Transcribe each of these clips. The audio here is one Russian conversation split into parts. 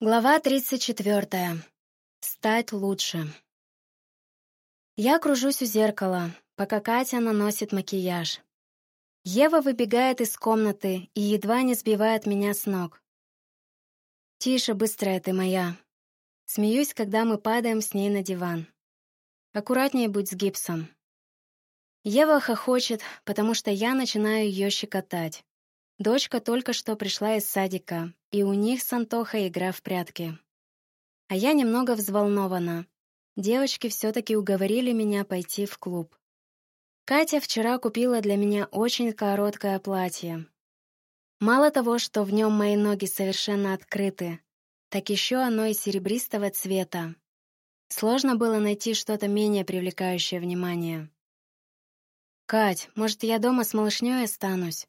Глава 34. Стать лучше. Я кружусь у зеркала, пока Катя наносит макияж. Ева выбегает из комнаты и едва не сбивает меня с ног. «Тише, быстрая ты моя». Смеюсь, когда мы падаем с ней на диван. Аккуратнее будь с гипсом. Ева хохочет, потому что я начинаю ее щекотать. Дочка только что пришла из садика, и у них с Антохой игра в прятки. А я немного взволнована. Девочки все-таки уговорили меня пойти в клуб. Катя вчера купила для меня очень короткое платье. Мало того, что в нем мои ноги совершенно открыты, так еще оно и серебристого цвета. Сложно было найти что-то менее привлекающее внимание. «Кать, может, я дома с малышней останусь?»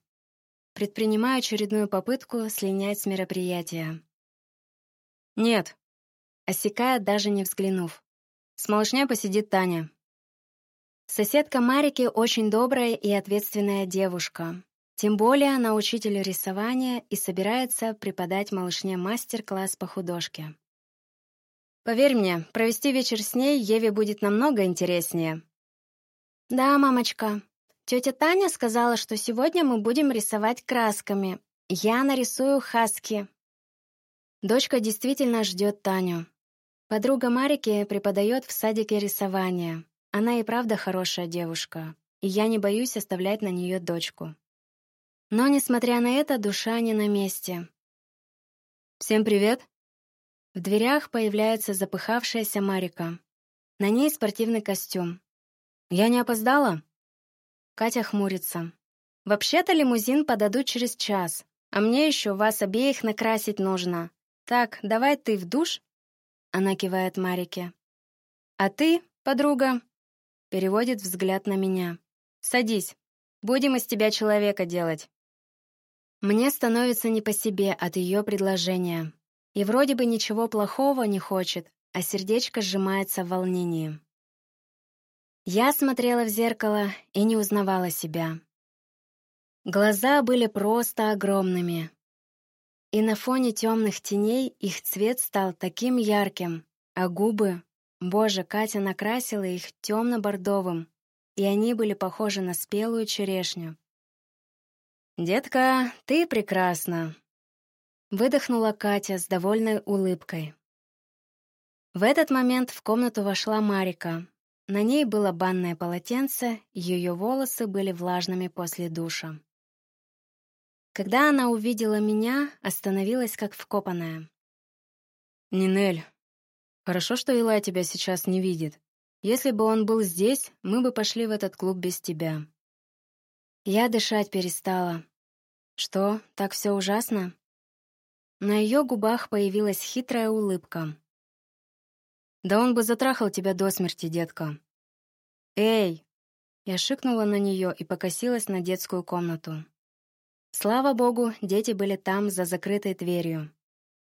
Предпринимаю очередную попытку слинять с мероприятия. «Нет», — осекая, даже не взглянув. «С малышней посидит Таня». Соседка Марики очень добрая и ответственная девушка. Тем более она учитель рисования и собирается преподать малышне мастер-класс по художке. Поверь мне, провести вечер с ней Еве будет намного интереснее. «Да, мамочка», Тетя Таня сказала, что сегодня мы будем рисовать красками. Я нарисую хаски. Дочка действительно ждет Таню. Подруга Марики преподает в садике рисование. Она и правда хорошая девушка, и я не боюсь оставлять на нее дочку. Но, несмотря на это, душа не на месте. «Всем привет!» В дверях появляется запыхавшаяся Марика. На ней спортивный костюм. «Я не опоздала?» Катя хмурится. «Вообще-то лимузин подадут через час, а мне еще вас обеих накрасить нужно. Так, давай ты в душ?» Она кивает Марике. «А ты, подруга?» Переводит взгляд на меня. «Садись. Будем из тебя человека делать». Мне становится не по себе от ее предложения. И вроде бы ничего плохого не хочет, а сердечко сжимается в волнении. Я смотрела в зеркало и не узнавала себя. Глаза были просто огромными. И на фоне темных теней их цвет стал таким ярким, а губы... Боже, Катя накрасила их темно-бордовым, и они были похожи на спелую черешню. «Детка, ты прекрасна!» Выдохнула Катя с довольной улыбкой. В этот момент в комнату вошла Марика, на ней было банное полотенце, ее волосы были влажными после душа. Когда она увидела меня, остановилась как вкопанная. «Нинель, хорошо, что Илай тебя сейчас не видит. Если бы он был здесь, мы бы пошли в этот клуб без тебя». Я дышать перестала. «Что, так все ужасно?» На ее губах появилась хитрая улыбка. «Да он бы затрахал тебя до смерти, детка». «Эй!» Я шикнула на нее и покосилась на детскую комнату. Слава богу, дети были там, за закрытой дверью.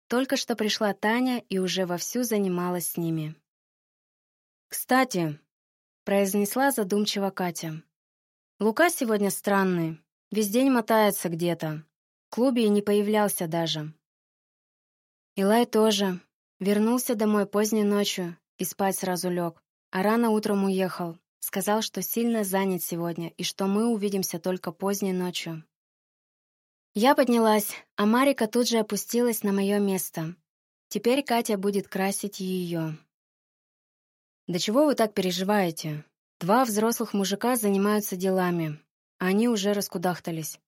Только что пришла Таня и уже вовсю занималась с ними. «Кстати», — произнесла задумчиво Катя, «Лука сегодня странный, весь день мотается где-то. В клубе и не появлялся даже. Илай тоже. Вернулся домой поздней ночью и спать сразу лег, а рано утром уехал. Сказал, что сильно занят сегодня и что мы увидимся только поздней ночью. Я поднялась, а Марика тут же опустилась на мое место. Теперь Катя будет красить ее. «Да чего вы так переживаете? Два взрослых мужика занимаются делами, а они уже раскудахтались».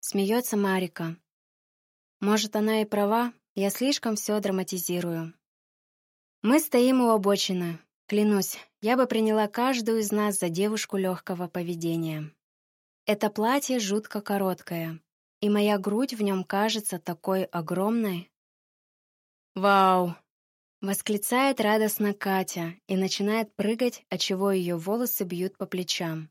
Смеется Марика. Может, она и права, я слишком все драматизирую. Мы стоим у обочины. Клянусь, я бы приняла каждую из нас за девушку легкого поведения. Это платье жутко короткое, и моя грудь в нем кажется такой огромной. «Вау!» — восклицает радостно Катя и начинает прыгать, отчего ее волосы бьют по плечам.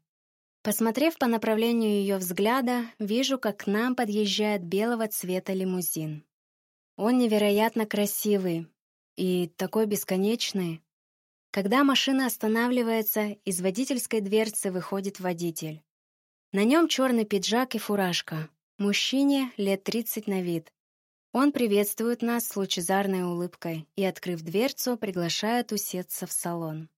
Посмотрев по направлению ее взгляда, вижу, как к нам подъезжает белого цвета лимузин. Он невероятно красивый и такой бесконечный, когда машина останавливается, из водительской дверцы выходит водитель. На нем черный пиджак и фуражка. Мужчине лет 30 на вид. Он приветствует нас с лучезарной улыбкой и, открыв дверцу, приглашает усесться в салон.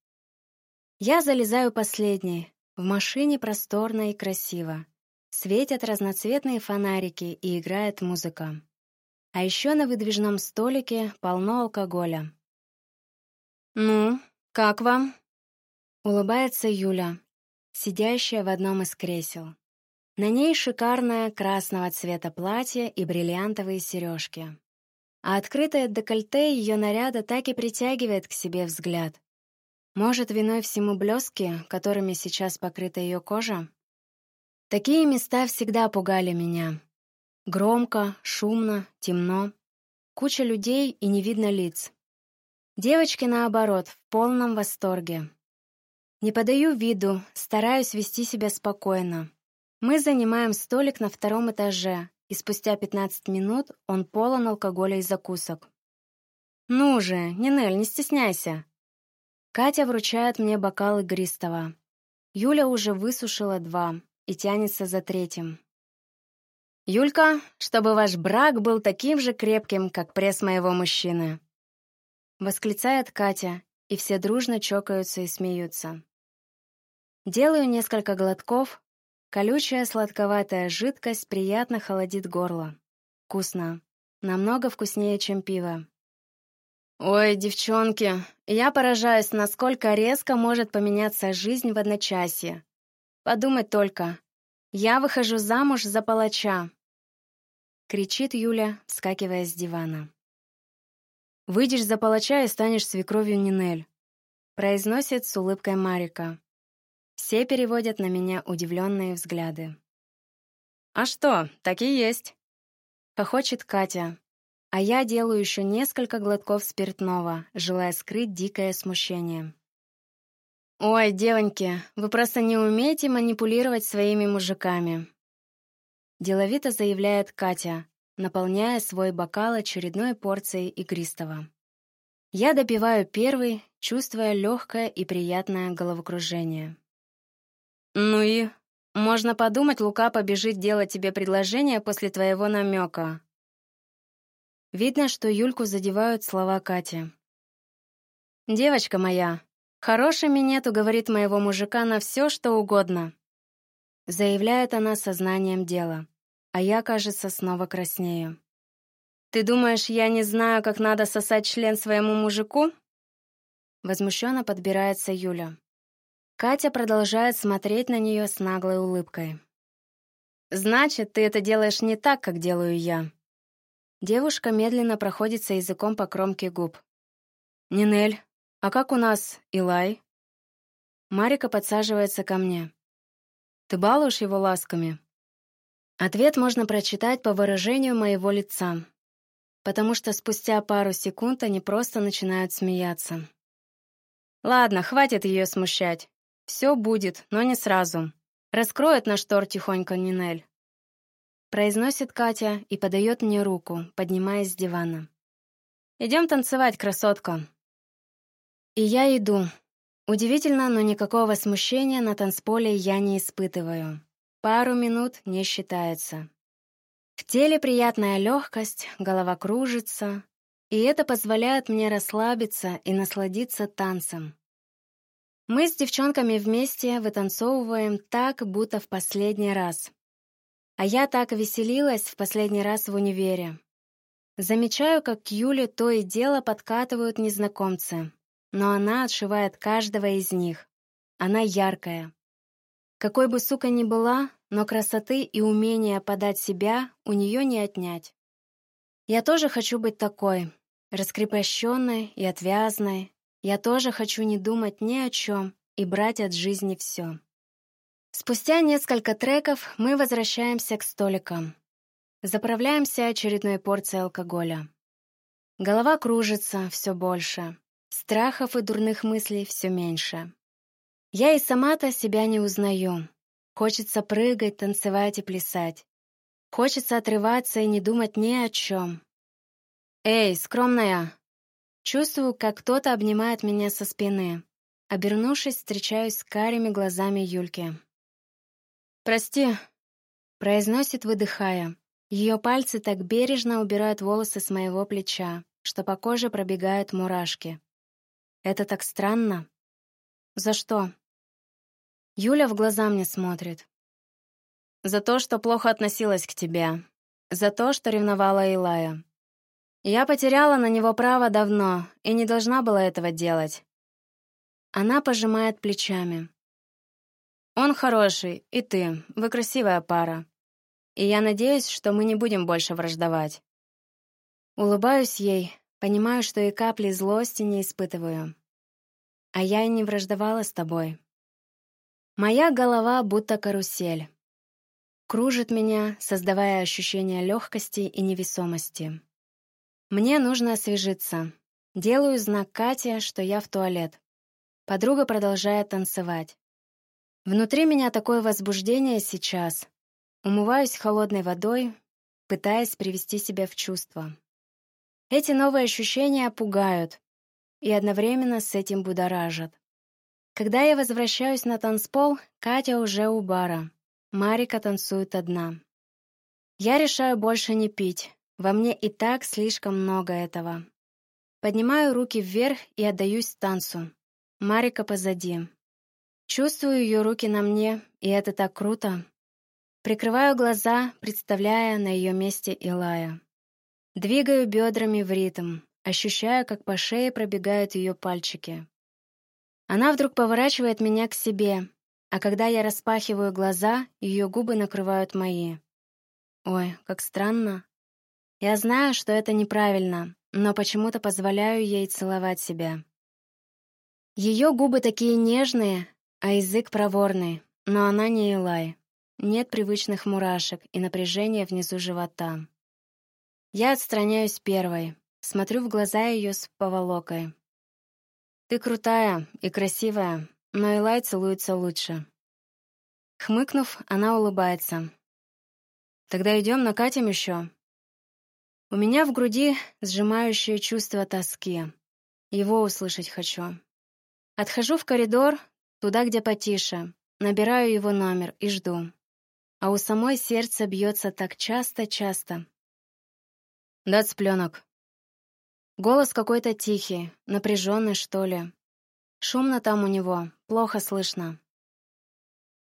Я залезаю последней. В машине просторно и красиво. Светят разноцветные фонарики и играет музыка. А еще на выдвижном столике полно алкоголя. «Ну, как вам?» Улыбается Юля, сидящая в одном из кресел. На ней шикарное красного цвета платье и бриллиантовые сережки. А открытое декольте ее наряда так и притягивает к себе взгляд. Может, виной всему блески, которыми сейчас покрыта ее кожа? Такие места всегда пугали меня. Громко, шумно, темно. Куча людей и не видно лиц. Девочки, наоборот, в полном восторге. Не подаю виду, стараюсь вести себя спокойно. Мы занимаем столик на втором этаже, и спустя 15 минут он полон алкоголя и закусок. «Ну же, Нинель, не стесняйся!» Катя вручает мне бокал игристого. Юля уже высушила два и тянется за третьим. «Юлька, чтобы ваш брак был таким же крепким, как пресс моего мужчины!» Восклицает Катя, и все дружно чокаются и смеются. Делаю несколько глотков, Колючая сладковатая жидкость приятно холодит горло. Вкусно. Намного вкуснее, чем пиво. Ой, девчонки, я поражаюсь, насколько резко может поменяться жизнь в одночасье. Подумать только. Я выхожу замуж за палача. Кричит Юля, вскакивая с дивана. Выйдешь за палача и станешь свекровью Нинель. Произносит с улыбкой Марика. Все переводят на меня удивленные взгляды. «А что, так и есть!» Хохочет Катя, а я делаю еще несколько глотков спиртного, желая скрыть дикое смущение. «Ой, девоньки, вы просто не умеете манипулировать своими мужиками!» Деловито заявляет Катя, наполняя свой бокал очередной порцией игристого. Я допиваю первый, чувствуя легкое и приятное головокружение. «Ну и? Можно подумать, Лука побежит делать тебе предложение после твоего намека». Видно, что Юльку задевают слова Кати. «Девочка моя, хороший минет уговорит моего мужика на все, что угодно», заявляет она сознанием дела, а я, кажется, снова краснею. «Ты думаешь, я не знаю, как надо сосать член своему мужику?» Возмущенно подбирается Юля. Катя продолжает смотреть на нее с наглой улыбкой. «Значит, ты это делаешь не так, как делаю я». Девушка медленно проходится языком по кромке губ. «Нинель, а как у нас Илай?» Марика подсаживается ко мне. «Ты балуешь его ласками?» Ответ можно прочитать по выражению моего лица, потому что спустя пару секунд они просто начинают смеяться. «Ладно, хватит ее смущать. Все будет, но не сразу. Раскроет наш тор тихонько Нинель. Произносит Катя и подает мне руку, поднимаясь с дивана. Идем танцевать, красотка. И я иду. Удивительно, но никакого смущения на танцполе я не испытываю. Пару минут не считается. В теле приятная легкость, голова кружится, и это позволяет мне расслабиться и насладиться танцем. Мы с девчонками вместе вытанцовываем так, будто в последний раз. А я так веселилась в последний раз в универе. Замечаю, как к Юле то и дело подкатывают незнакомцы, но она отшивает каждого из них. Она яркая. Какой бы сука ни была, но красоты и умения подать себя у нее не отнять. Я тоже хочу быть такой, раскрепощенной и отвязной, я тоже хочу не думать ни о чем и брать от жизни все. Спустя несколько треков мы возвращаемся к столикам. Заправляемся очередной порцией алкоголя. Голова кружится все больше. Страхов и дурных мыслей все меньше. Я и сама-то себя не узнаю. Хочется прыгать, танцевать и плясать. Хочется отрываться и не думать ни о чем. «Эй, скромная, Чувствую, как кто-то обнимает меня со спины. Обернувшись, встречаюсь с карими глазами Юльки. «Прости», — произносит, выдыхая. Ее пальцы так бережно убирают волосы с моего плеча, что по коже пробегают мурашки. Это так странно. За что? Юля в глаза мне смотрит. За то, что плохо относилась к тебе. За то, что ревновала Илая. Я потеряла на него право давно и не должна была этого делать. Она пожимает плечами. Он хороший, и ты. Вы красивая пара. И я надеюсь, что мы не будем больше враждовать. Улыбаюсь ей, понимаю, что и капли злости не испытываю. А я и не враждовала с тобой. Моя голова будто карусель. Кружит меня, создавая ощущение легкости и невесомости. Мне нужно освежиться. Делаю знак Кате, что я в туалет. Подруга продолжает танцевать. Внутри меня такое возбуждение сейчас. Умываюсь холодной водой, пытаясь привести себя в чувство. Эти новые ощущения пугают и одновременно с этим будоражат. Когда я возвращаюсь на танцпол, Катя уже у бара. Марика танцует одна. Я решаю больше не пить. Во мне и так слишком много этого. Поднимаю руки вверх и отдаюсь танцу. Марика позади. Чувствую ее руки на мне, и это так круто. Прикрываю глаза, представляя на ее месте Илая. Двигаю бедрами в ритм, ощущая, как по шее пробегают ее пальчики. Она вдруг поворачивает меня к себе, а когда я распахиваю глаза, ее губы накрывают мои. Ой, как странно. Я знаю, что это неправильно, но почему-то позволяю ей целовать себя. Ее губы такие нежные, а язык проворный, но она не Элай. Нет привычных мурашек и напряжения внизу живота. Я отстраняюсь первой, смотрю в глаза ее с поволокой. «Ты крутая и красивая, но Элай целуется лучше». Хмыкнув, она улыбается. «Тогда идем накатим еще». У меня в груди сжимающее чувство тоски. Его услышать хочу. Отхожу в коридор, туда, где потише, набираю его номер и жду. А у самой сердце бьется так часто-часто. Дать цыпленок. Голос какой-то тихий, напряженный, что ли. Шумно там у него, плохо слышно.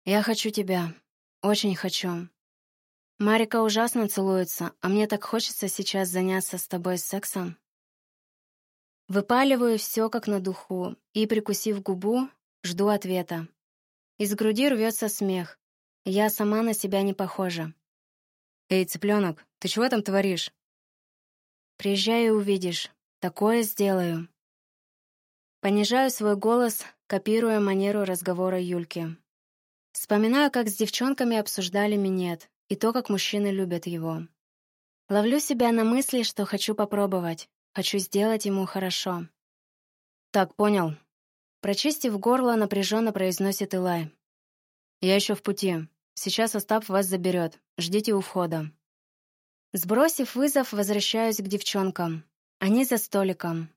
Я хочу тебя. Очень хочу. Марика ужасно целуется, а мне так хочется сейчас заняться с тобой сексом. Выпаливаю все как на духу и, прикусив губу, жду ответа. Из груди рвется смех. Я сама на себя не похожа. «Эй, цыпленок, ты чего там творишь?» «Приезжай и увидишь. Такое сделаю». Понижаю свой голос, копируя манеру разговора Юльки. Вспоминаю, как с девчонками обсуждали минет и то, как мужчины любят его. Ловлю себя на мысли, что хочу попробовать. Хочу сделать ему хорошо. Так, понял. Прочистив горло, напряженно произносит Илай. Я еще в пути. Сейчас Остап вас заберет. Ждите у входа. Сбросив вызов, возвращаюсь к девчонкам. Они за столиком.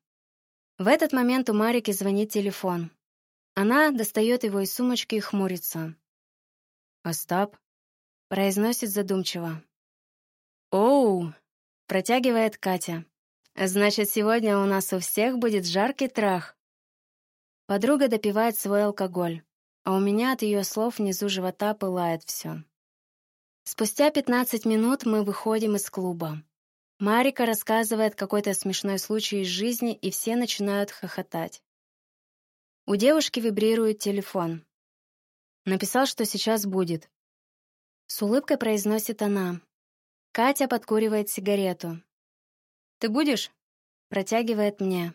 В этот момент у Марики звонит телефон. Она достает его из сумочки и хмурится. «Остап?» — произносит задумчиво. «Оу!» — протягивает Катя. Значит, сегодня у нас у всех будет жаркий трах. Подруга допивает свой алкоголь, а у меня от ее слов внизу живота пылает все. Спустя 15 минут мы выходим из клуба. Марика рассказывает какой-то смешной случай из жизни, и все начинают хохотать. У девушки вибрирует телефон. Написал, что сейчас будет. С улыбкой произносит она. Катя подкуривает сигарету. «Ты будешь?» Протягивает мне.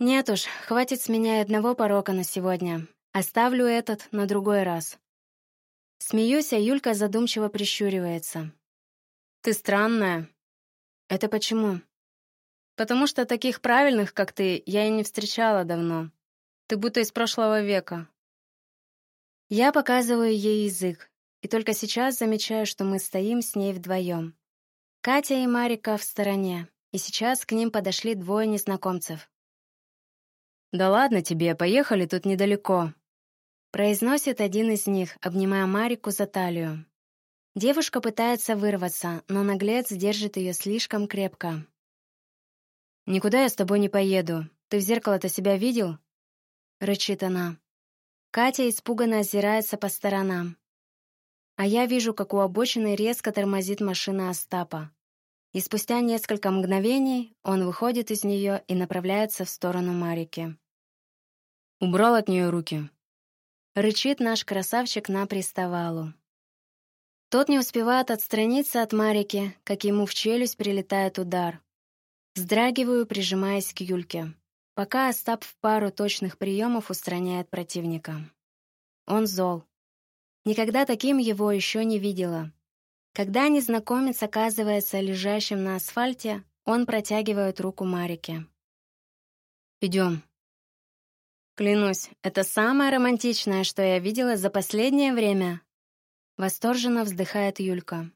«Нет уж, хватит с меня одного порока на сегодня. Оставлю этот на другой раз». Смеюсь, а Юлька задумчиво прищуривается. «Ты странная». «Это почему?» «Потому что таких правильных, как ты, я и не встречала давно. Ты будто из прошлого века». Я показываю ей язык, и только сейчас замечаю, что мы стоим с ней вдвоем. Катя и Марика в стороне, и сейчас к ним подошли двое незнакомцев. «Да ладно тебе, поехали, тут недалеко», — произносит один из них, обнимая Марику за талию. Девушка пытается вырваться, но наглец держит ее слишком крепко. «Никуда я с тобой не поеду. Ты в зеркало-то себя видел?» — рычит она. Катя испуганно озирается по сторонам. А я вижу, как у обочины резко тормозит машина Остапа. И спустя несколько мгновений он выходит из нее и направляется в сторону Марики. Убрал от нее руки. Рычит наш красавчик на приставалу. Тот не успевает отстраниться от Марики, как ему в челюсть прилетает удар. Вздрагиваю, прижимаясь к Юльке, пока Остап в пару точных приемов устраняет противника. Он зол. Никогда таким его еще не видела. Когда незнакомец оказывается лежащим на асфальте, он протягивает руку Марике. «Идем». Клянусь, это самое романтичное, что я видела за последнее время. Восторженно вздыхает Юлька.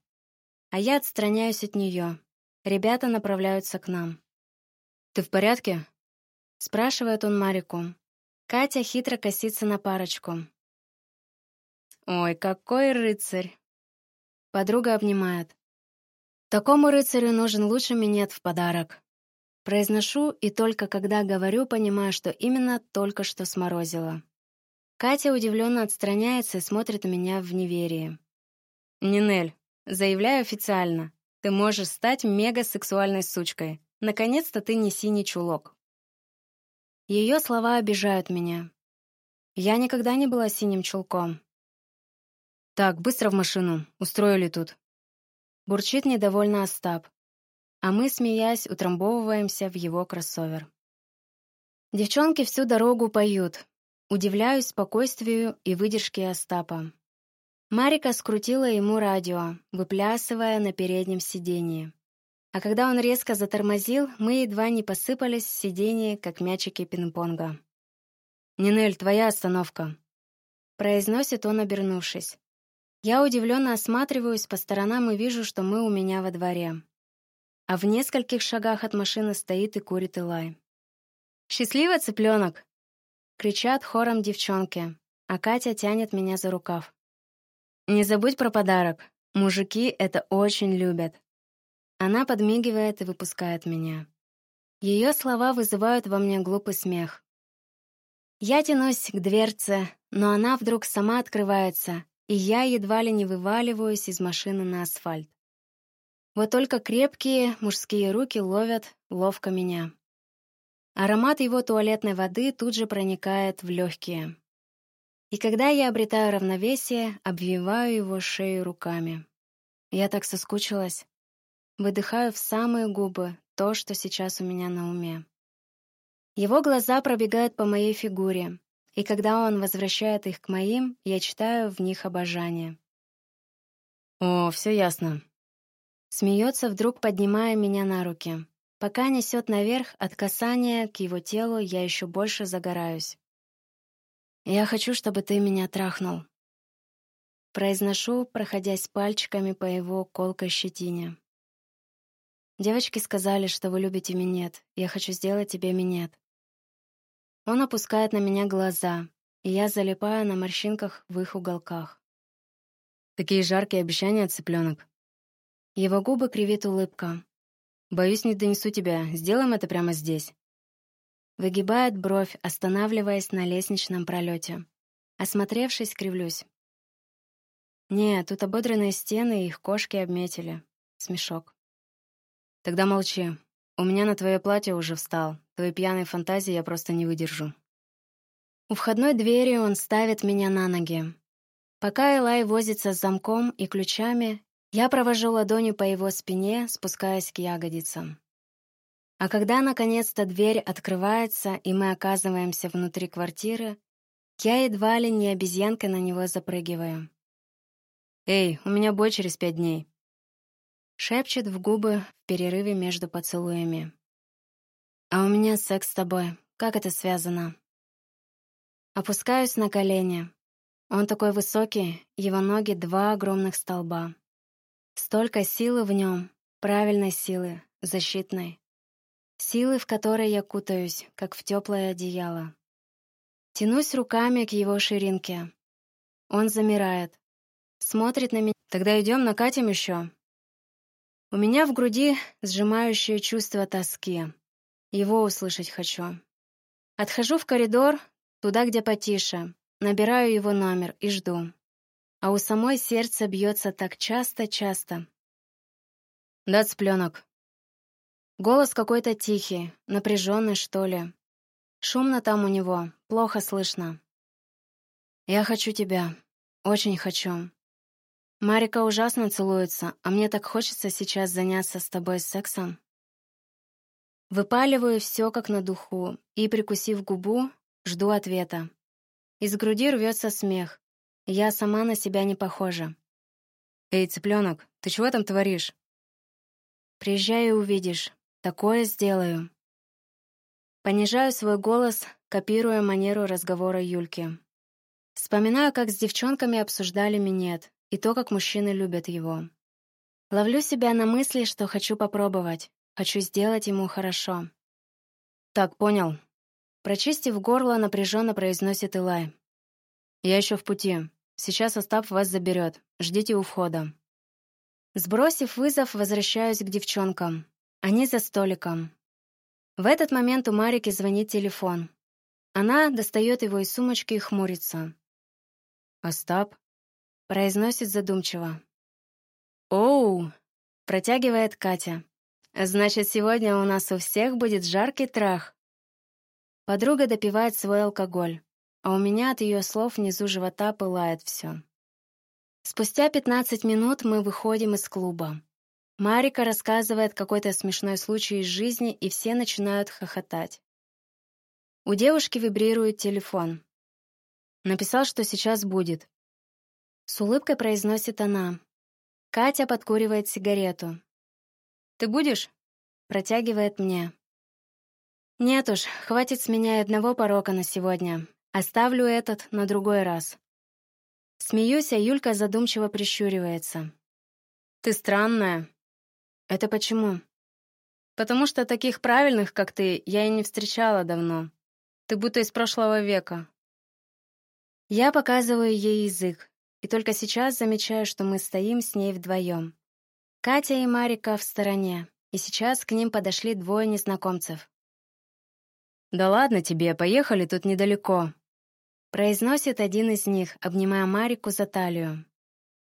А я отстраняюсь от нее. Ребята направляются к нам. «Ты в порядке?» Спрашивает он Марику. Катя хитро косится на парочку. «Ой, какой рыцарь!» Подруга обнимает. «Такому рыцарю нужен лучший минет в подарок». Произношу, и только когда говорю, понимаю, что именно только что сморозила. Катя удивленно отстраняется и смотрит на меня в неверии. «Нинель, заявляю официально, ты можешь стать мега-сексуальной сучкой. Наконец-то ты не синий чулок». Ее слова обижают меня. Я никогда не была синим чулком. «Так, быстро в машину. Устроили тут». Бурчит недовольно Остап. А мы, смеясь, утрамбовываемся в его кроссовер. Девчонки всю дорогу поют, Удивляюсь спокойствию и выдержке Остапа. Марика скрутила ему радио, выплясывая на переднем сидении. А когда он резко затормозил, мы едва не посыпались с сиденья, как мячики пинг-понга. «Нинель, твоя остановка», — произносит он, обернувшись. Я удивленно осматриваюсь по сторонам и вижу, что мы у меня во дворе. А в нескольких шагах от машины стоит и курит Илай. «Счастливо, цыпленок!» Кричат хором девчонки, а Катя тянет меня за рукав. «Не забудь про подарок. Мужики это очень любят». Она подмигивает и выпускает меня. Ее слова вызывают во мне глупый смех. Я тянусь к дверце, но она вдруг сама открывается, и я едва ли не вываливаюсь из машины на асфальт. Вот только крепкие мужские руки ловят ловко меня. Аромат его туалетной воды тут же проникает в легкие. И когда я обретаю равновесие, обвиваю его шею руками. Я так соскучилась. Выдыхаю в самые губы то, что сейчас у меня на уме. Его глаза пробегают по моей фигуре, и когда он возвращает их к моим, я читаю в них обожание. «О, все ясно». Смеется, вдруг поднимая меня на руки. Пока несет наверх, от касания к его телу я еще больше загораюсь. «Я хочу, чтобы ты меня трахнул». Произношу, проходясь пальчиками по его колкой щетине. «Девочки сказали, что вы любите минет. Я хочу сделать тебе минет». Он опускает на меня глаза, и я залипаю на морщинках в их уголках. Такие жаркие обещания, цыпленок. Его губы кривит улыбка. Боюсь, не донесу тебя. Сделаем это прямо здесь. Выгибает бровь, останавливаясь на лестничном пролете. Осмотревшись, кривлюсь. Не, тут ободренные стены их кошки обметили. Смешок. Тогда молчи. У меня на твое платье уже встал. Твоей пьяной фантазии я просто не выдержу. У входной двери он ставит меня на ноги. Пока Элай возится с замком и ключами, я провожу ладонью по его спине, спускаясь к ягодицам. А когда наконец-то дверь открывается, и мы оказываемся внутри квартиры, я едва ли не обезьянкой на него запрыгиваю. «Эй, у меня бой через пять дней», — шепчет в губы в перерыве между поцелуями. «А у меня секс с тобой. Как это связано?» Опускаюсь на колени. Он такой высокий, его ноги — два огромных столба. Столько силы в нем, правильной силы, защитной. Силы, в которой я кутаюсь, как в теплое одеяло. Тянусь руками к его ширинке. Он замирает. смотрит на меня. Тогда идем накатим еще. У меня в груди сжимающее чувство тоски. Его услышать хочу. Отхожу в коридор, туда, где потише. Набираю его номер и жду. А у самой сердце бьется так часто-часто. С пленок. Голос какой-то тихий, напряженный, что ли. Шумно там у него, плохо слышно. Я хочу тебя. Очень хочу. Марика ужасно целуется, а мне так хочется сейчас заняться с тобой сексом. Выпаливаю все как на духу и, прикусив губу, жду ответа. Из груди рвется смех. Я сама на себя не похожа. «Эй, цыпленок, ты чего там творишь?» «Приезжай и увидишь. Такое сделаю». Понижаю свой голос, копируя манеру разговора Юльки. Вспоминаю, как с девчонками обсуждали минет и то, как мужчины любят его. Ловлю себя на мысли, что хочу попробовать, хочу сделать ему хорошо. «Так, понял». Прочистив горло, напряженно произносит Илай. «Я еще в пути. Сейчас Остап вас заберет. Ждите у входа». Сбросив вызов, возвращаюсь к девчонкам. Они за столиком. В этот момент у Марики звонит телефон. Она достает его из сумочки и хмурится. «Остап?» — произносит задумчиво. «Оу!» — протягивает Катя. «Значит, сегодня у нас у всех будет жаркий трах». Подруга допивает свой алкоголь, а у меня от ее слов внизу живота пылает все. Спустя 15 минут мы выходим из клуба. Марика рассказывает какой-то смешной случай из жизни, и все начинают хохотать. У девушки вибрирует телефон. Написал, что сейчас будет. С улыбкой произносит она. Катя подкуривает сигарету. «Ты будешь?» Протягивает мне. «Нет уж, хватит с меня одного порока на сегодня. Оставлю этот на другой раз». Смеюсь, а Юлька задумчиво прищуривается. «Ты странная», это почему? Потому что таких правильных, как ты, я и не встречала давно. Ты будто из прошлого века. Я показываю ей язык, и только сейчас замечаю, что мы стоим с ней вдвоем. Катя и Марика в стороне, и сейчас к ним подошли двое незнакомцев. «Да ладно тебе, поехали, тут недалеко», — произносит один из них, обнимая Марику за талию.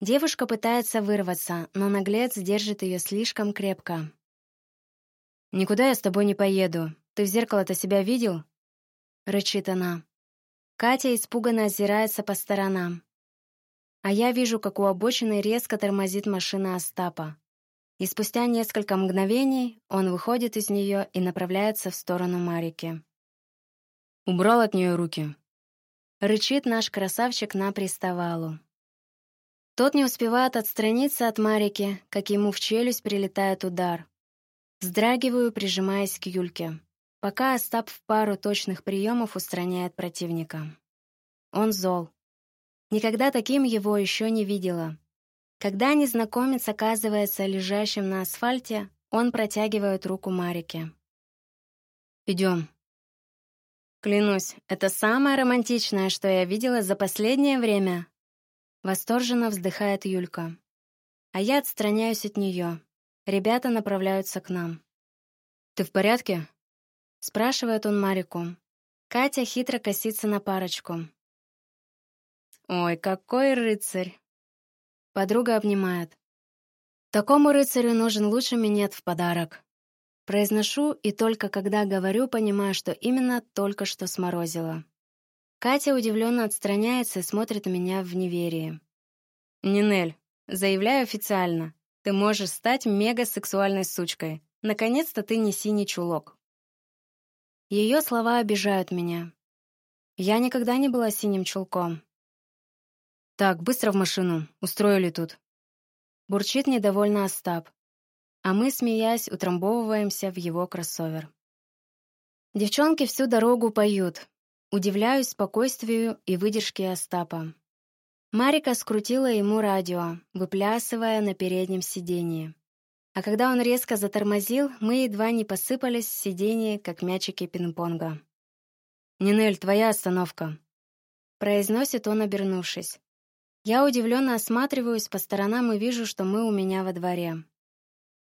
Девушка пытается вырваться, но наглец держит ее слишком крепко. «Никуда я с тобой не поеду. Ты в зеркало-то себя видел?» — рычит она. Катя испуганно озирается по сторонам. А я вижу, как у обочины резко тормозит машина Остапа. И спустя несколько мгновений он выходит из нее и направляется в сторону Марики. «Убрал от нее руки», — рычит наш красавчик на приставалу. Тот не успевает отстраниться от Марики, как ему в челюсть прилетает удар. Вздрагиваю, прижимаясь к Юльке, пока Остап в пару точных приемов устраняет противника. Он зол. Никогда таким его еще не видела. Когда незнакомец оказывается лежащим на асфальте, он протягивает руку Марике. «Идем». Клянусь, это самое романтичное, что я видела за последнее время. Восторженно вздыхает Юлька. А я отстраняюсь от нее. Ребята направляются к нам. «Ты в порядке?» Спрашивает он Марику. Катя хитро косится на парочку. «Ой, какой рыцарь!» Подруга обнимает. «Такому рыцарю нужен лучший минет в подарок». Произношу, и только когда говорю, понимаю, что именно только что сморозила. Катя удивленно отстраняется и смотрит на меня в неверии. «Нинель, заявляю официально, ты можешь стать мега-сексуальной сучкой. Наконец-то ты не синий чулок». Ее слова обижают меня. Я никогда не была синим чулком. «Так, быстро в машину. Устроили тут». Бурчит недовольно Остап. А мы, смеясь, утрамбовываемся в его кроссовер. Девчонки всю дорогу поют, Удивляюсь спокойствию и выдержке Остапа. Марика скрутила ему радио, выплясывая на переднем сиденье. А когда он резко затормозил, мы едва не посыпались с сиденья, как мячики пинг-понга. «Нинель, твоя остановка», — произносит он, обернувшись. Я удивленно осматриваюсь по сторонам и вижу, что мы у меня во дворе.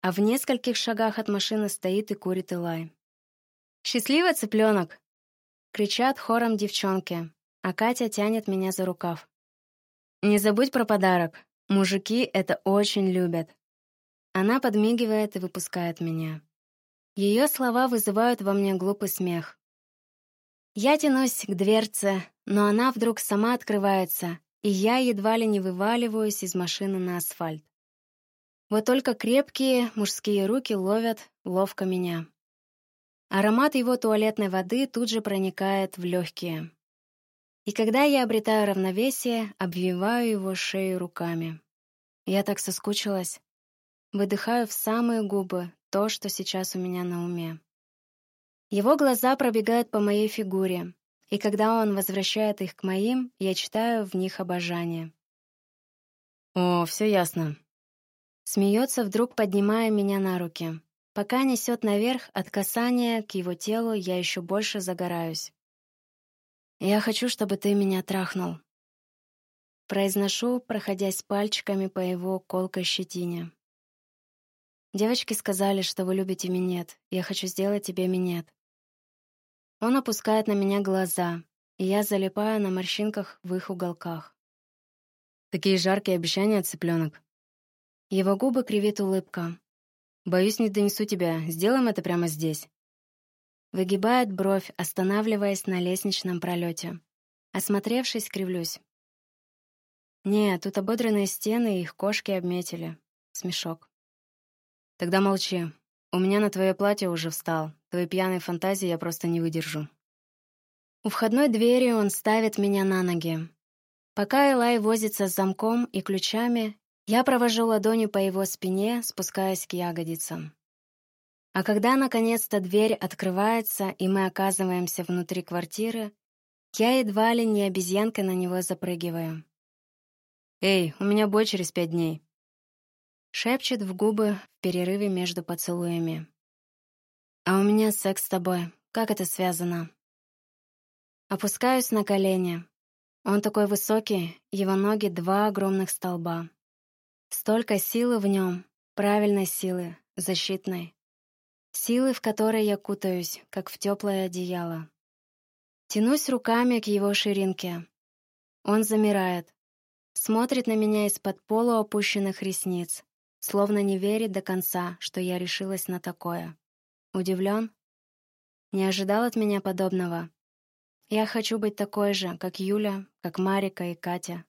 А в нескольких шагах от машины стоит и курит Илай. «Счастливо, цыпленок!» Кричат хором девчонки, а Катя тянет меня за рукав. «Не забудь про подарок. Мужики это очень любят». Она подмигивает и выпускает меня. Ее слова вызывают во мне глупый смех. Я тянусь к дверце, но она вдруг сама открывается, и я едва ли не вываливаюсь из машины на асфальт. Вот только крепкие мужские руки ловят ловко меня. Аромат его туалетной воды тут же проникает в легкие. И когда я обретаю равновесие, обвиваю его шею руками. Я так соскучилась. Выдыхаю в самые губы то, что сейчас у меня на уме. Его глаза пробегают по моей фигуре, и когда он возвращает их к моим, я читаю в них обожание. «О, все ясно». Смеется, вдруг поднимая меня на руки. Пока несет наверх, от касания к его телу я еще больше загораюсь. «Я хочу, чтобы ты меня трахнул». Произношу, проходясь пальчиками по его колкой щетине. Девочки сказали, что вы любите минет. Я хочу сделать тебе минет. Он опускает на меня глаза, и я залипаю на морщинках в их уголках. Такие жаркие обещания, цыпленок. Его губы кривит улыбка. Боюсь, не донесу тебя. Сделаем это прямо здесь. Выгибает бровь, останавливаясь на лестничном пролете. Осмотревшись, кривлюсь. Не, тут ободренные стены и их кошки обметили. Смешок. Тогда молчи. У меня на твое платье уже встал. Твоей пьяной фантазии я просто не выдержу. У входной двери он ставит меня на ноги. Пока Элай возится с замком и ключами, я провожу ладонью по его спине, спускаясь к ягодицам. А когда наконец-то дверь открывается, и мы оказываемся внутри квартиры, я едва ли не обезьянкой на него запрыгиваю. «Эй, у меня бой через пять дней», Шепчет в губы в перерыве между поцелуями. «А у меня секс с тобой. Как это связано?» Опускаюсь на колени. Он такой высокий, его ноги — два огромных столба. Столько силы в нем, правильной силы, защитной. Силы, в которой я кутаюсь, как в теплое одеяло. Тянусь руками к его ширинке. Он замирает, смотрит на меня из-под полуопущенных ресниц, словно не верит до конца, что я решилась на такое. Удивлен? Не ожидал от меня подобного. Я хочу быть такой же, как Юля, как Марика и Катя.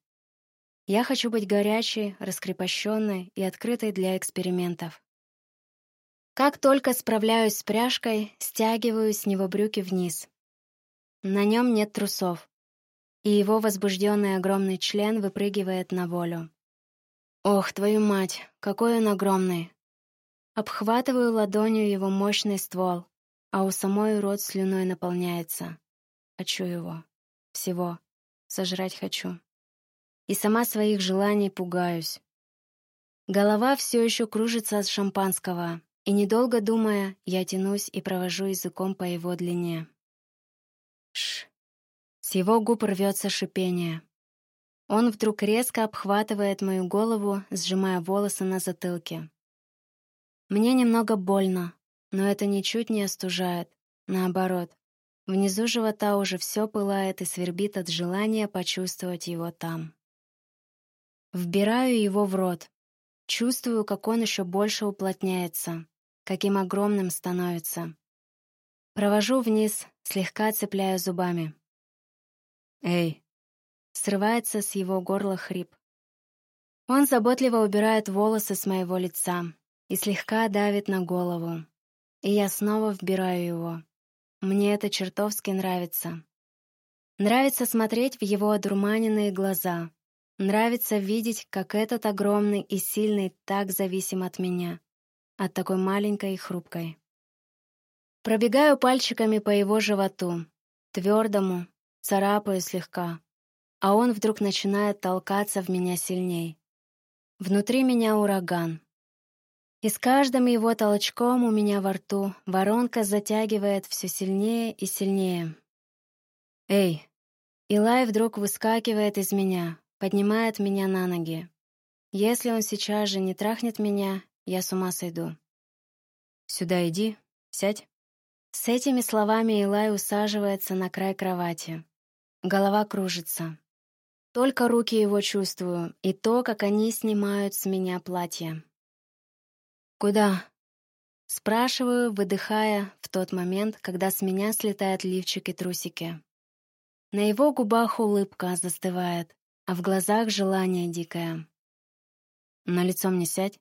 Я хочу быть горячей, раскрепощенной и открытой для экспериментов. Как только справляюсь с пряжкой, стягиваю с него брюки вниз. На нем нет трусов, и его возбужденный огромный член выпрыгивает на волю. Ох, твою мать, какой он огромный. Обхватываю ладонью его мощный ствол, а у самой рот слюной наполняется. Хочу его. Всего. Сожрать хочу. И сама своих желаний пугаюсь. Голова все еще кружится от шампанского, и, недолго думая, я тянусь и провожу языком по его длине. Ш. С его губ рвется шипение. Он вдруг резко обхватывает мою голову, сжимая волосы на затылке. Мне немного больно, но это ничуть не остужает. Наоборот, внизу живота уже все пылает и свербит от желания почувствовать его там. Вбираю его в рот. Чувствую, как он еще больше уплотняется, каким огромным становится. Провожу вниз, слегка цепляю зубами. «Эй, Срывается с его горла хрип. Он заботливо убирает волосы с моего лица и слегка давит на голову. И я снова вбираю его. Мне это чертовски нравится. Нравится смотреть в его одурманенные глаза. Нравится видеть, как этот огромный и сильный так зависим от меня, от такой маленькой и хрупкой. Пробегаю пальчиками по его животу, твердому, царапаю слегка а он вдруг начинает толкаться в меня сильней. Внутри меня ураган. И с каждым его толчком у меня во рту воронка затягивает все сильнее и сильнее. «Эй!» Илай вдруг выскакивает из меня, поднимает меня на ноги. Если он сейчас же не трахнет меня, я с ума сойду. «Сюда иди, сядь». С этими словами Илай усаживается на край кровати. Голова кружится. Только руки его чувствую, и то, как они снимают с меня платье. «Куда?» Спрашиваю, выдыхая в тот момент, когда с меня слетают лифчик и трусики. На его губах улыбка застывает, а в глазах желание дикое. На лицо мне сядь.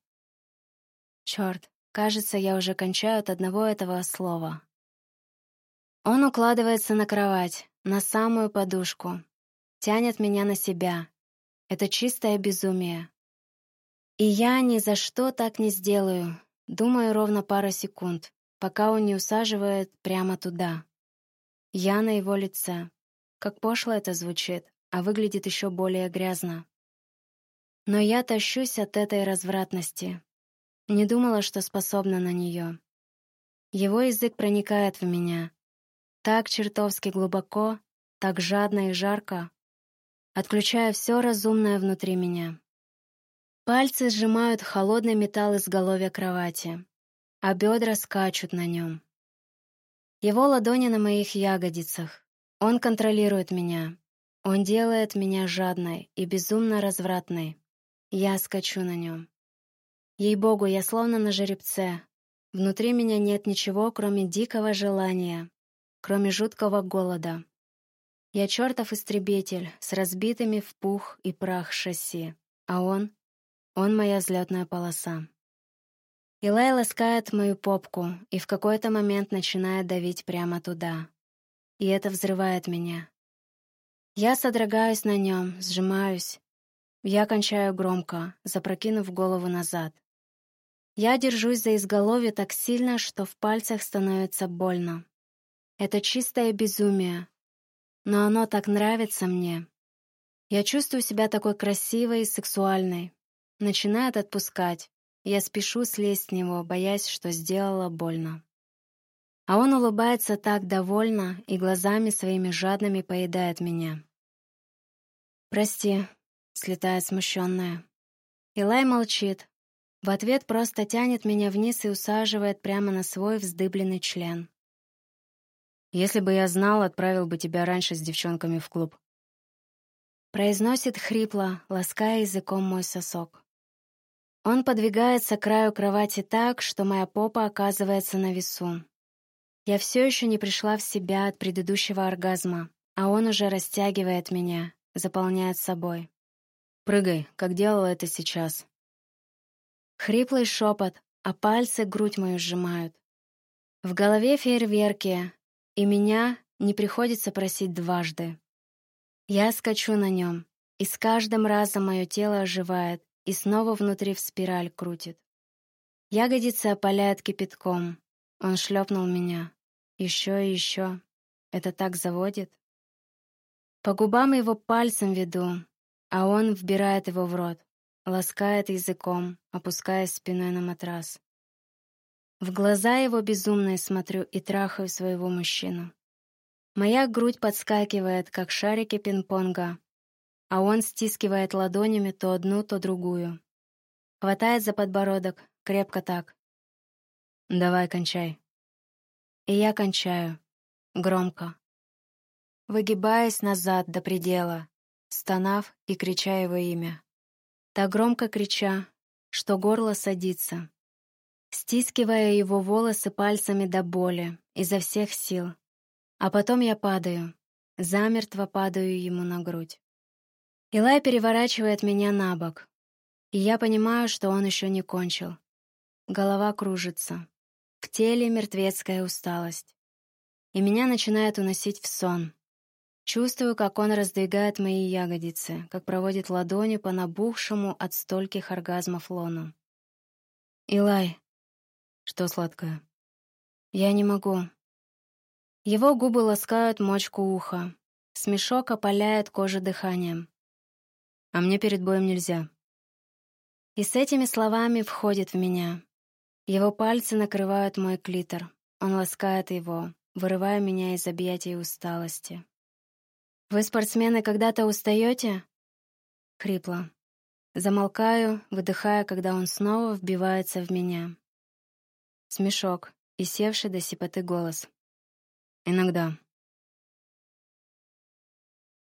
Черт, кажется, я уже кончаю от одного этого слова. Он укладывается на кровать, на самую подушку. Тянет меня на себя. Это чистое безумие. И я ни за что так не сделаю. Думаю ровно пару секунд, пока он не усаживает прямо туда. Я на его лице. Как пошло это звучит, а выглядит еще более грязно. Но я тащусь от этой развратности. Не думала, что способна на нее. Его язык проникает в меня, так чертовски глубоко, так жадно и жарко, отключая все разумное внутри меня. Пальцы сжимают холодный металл изголовья кровати, а бедра скачут на нем. Его ладони на моих ягодицах. Он контролирует меня. Он делает меня жадной и безумно развратной. Я скачу на нем. Ей-богу, я словно на жеребце. Внутри меня нет ничего, кроме дикого желания, кроме жуткого голода. Я чертов истребитель с разбитыми в пух и прах шасси, а он... он моя взлетная полоса. Илай ласкает мою попку и в какой-то момент начинает давить прямо туда. И это взрывает меня. Я содрогаюсь на нем, сжимаюсь. Я кончаю громко, запрокинув голову назад. Я держусь за изголовье так сильно, что в пальцах становится больно. Это чистое безумие. Но оно так нравится мне. Я чувствую себя такой красивой и сексуальной. Начинает отпускать. Я спешу слезть с него, боясь, что сделала больно. А он улыбается так довольно и глазами своими жадными поедает меня. «Прости», — слетает смущенная. Илай молчит. В ответ просто тянет меня вниз и усаживает прямо на свой вздыбленный член. Если бы я знал, отправил бы тебя раньше с девчонками в клуб. Произносит хрипло, лаская языком мой сосок. Он подвигается к краю кровати так, что моя попа оказывается на весу. Я все еще не пришла в себя от предыдущего оргазма, а он уже растягивает меня, заполняет собой. «Прыгай, как делала это сейчас». Хриплый шепот, а пальцы грудь мою сжимают. В голове фейерверки, и меня не приходится просить дважды. Я скачу на нем, и с каждым разом мое тело оживает и снова внутри в спираль крутит. Ягодицы опаляют кипятком. Он шлепнул меня. Еще и еще. Это так заводит. По губам его пальцем веду, а он вбирает его в рот, ласкает языком, опускаясь спиной на матрас. В глаза его безумные смотрю и трахаю своего мужчину. Моя грудь подскакивает, как шарики пинг-понга, а он стискивает ладонями то одну, то другую. Хватает за подбородок, крепко так. «Давай, кончай». И я кончаю. Громко. Выгибаясь назад до предела, стонав и крича его имя. Так громко крича, что горло садится, стискивая его волосы пальцами до боли, изо всех сил. А потом я падаю, замертво падаю ему на грудь. Илай переворачивает меня на бок, и я понимаю, что он еще не кончил. Голова кружится, в теле мертвецкая усталость. И меня начинает уносить в сон. Чувствую, как он раздвигает мои ягодицы, как проводит ладони по набухшему от стольких оргазмов лону. «Илай, что сладкое? Я не могу. Его губы ласкают мочку уха. Смешок опаляет кожу дыханием. А мне перед боем нельзя. И с этими словами входит в меня. Его пальцы накрывают мой клитор. Он ласкает его, вырывая меня из объятий усталости. «Вы, спортсмены, когда-то устаете?» Хрипло. Замолкаю, выдыхая, когда он снова вбивается в меня. Смешок и севший до сипоты голос. Иногда.